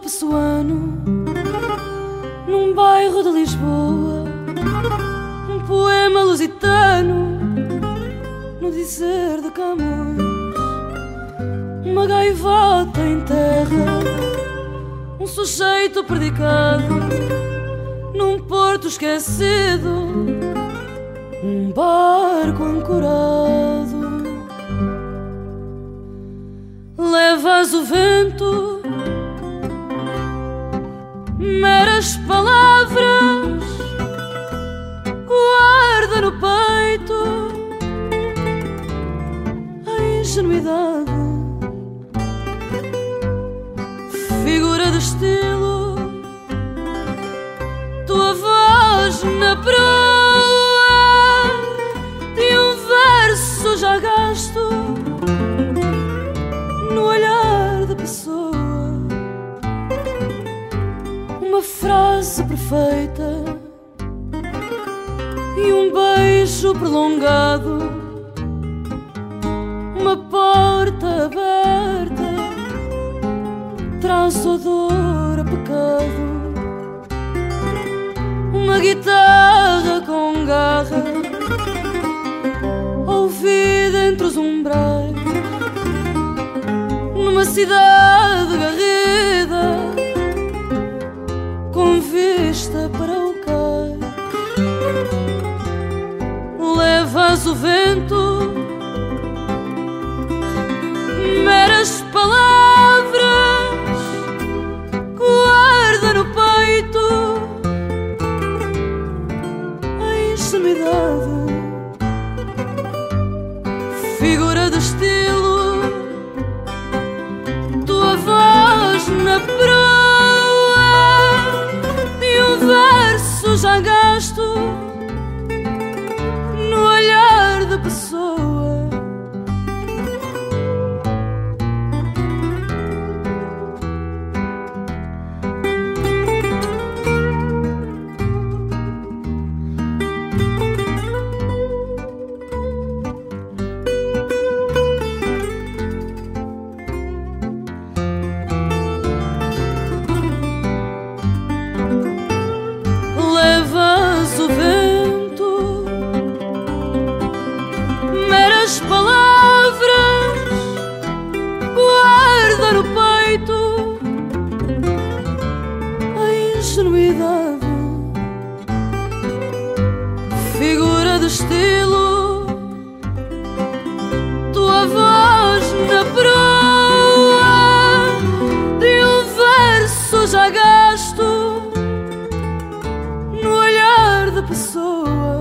pessoano, num bairro de Lisboa, um poema lusitano, no dizer de Camões, uma gaivota em terra, um sujeito predicado, num porto esquecido, um barco ancorado. Levas o vento estilo, tua voz na proa de um verso já gasto no olhar da pessoa. Uma frase perfeita e um beijo prolongado, uma porta traz odor a pecado, uma guitarra com garra. Ouvida entre os umbrais. Numa cidade garrida. Com vista para o cais. Levas o vento, figura de estilo, tua voz na proa de um verso já gasto no olhar da pessoa. Do estilo. Tua voz na proa De um verso já gasto No olhar da pessoa.